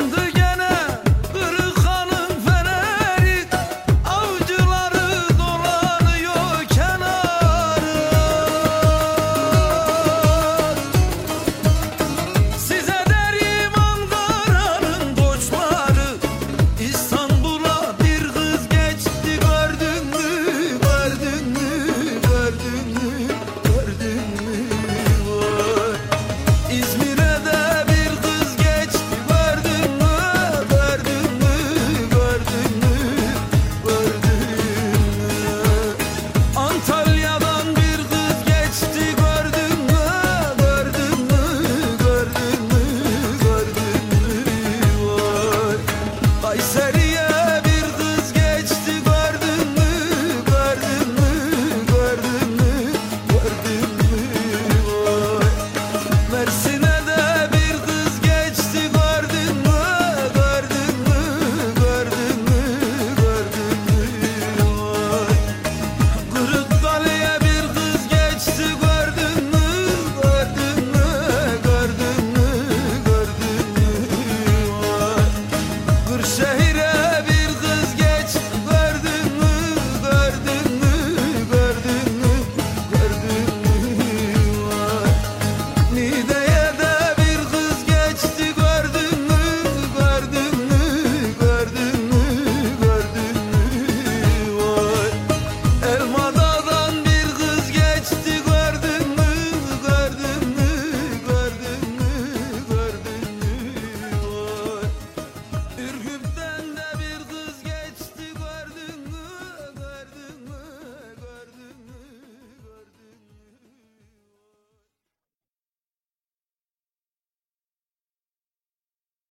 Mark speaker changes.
Speaker 1: Yandı